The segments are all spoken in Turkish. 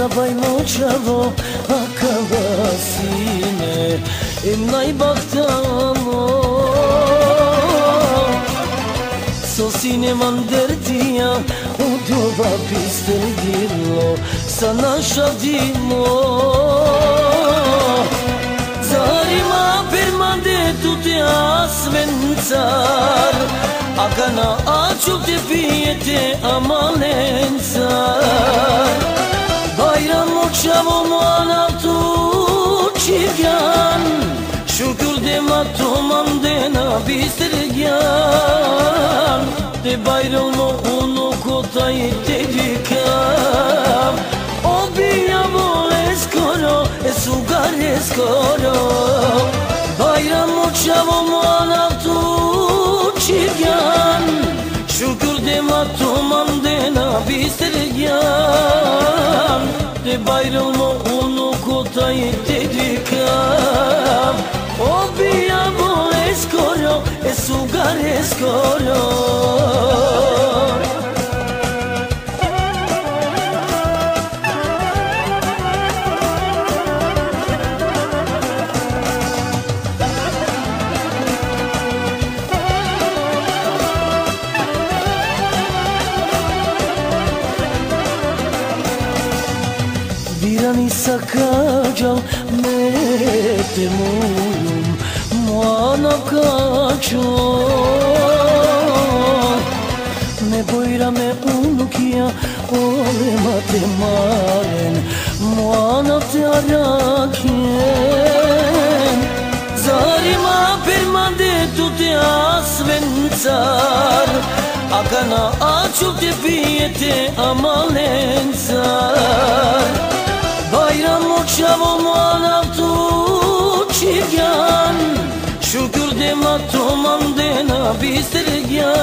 sabaj moćavo A kada sine Em najbahtamo So sine vam dertija U doba biste dirlo Sa naša dimo Zarima permande tu te asvencar Agana açul te piyete amanencar Bayram uçavo manavtu çivyan Şükür de matumam de nabistirgyan De bayram onu kotayı dedikam O biyamo eskoro esugar eskoro nabistirgyan De bayram onu kotayı dedikam O biyamo eskoro esugar eskoro Virani sakađal me temulum Moana kačo Me bojra me unukia Ole mate maren Moana te arakien Zarima permande tu te asvencar Agana açul te piyete amalencar Bayram de nabistirgyan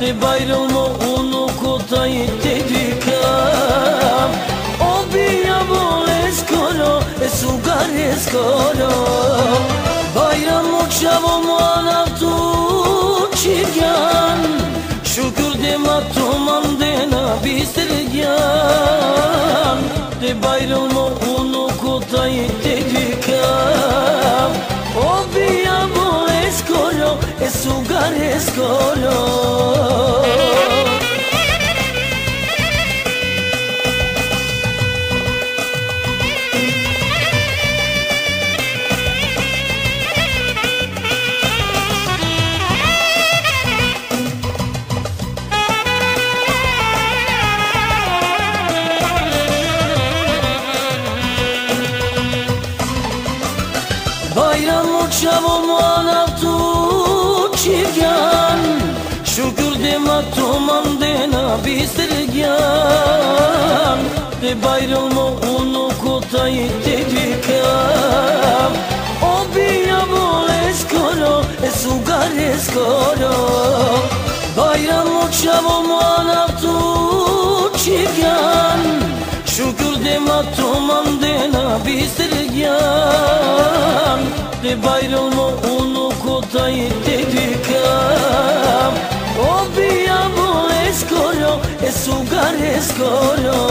De bayram onu kotayı dedikam O biyavo eskoro esugar eskoro Bayram uçavo manav tu çivyan Şükür de matumam de nabistirgyan De bayram Bayram uçavo manav tu çivyan Şükür de matumam de nabistirgyan De bayram onu kotayı dedikam O biyavo eskoro esugar eskoro. Bayram uçavo manav tu çivyan Şükür de matumam de nabistirgyan De bayram biyamo eskoro esugar eskoro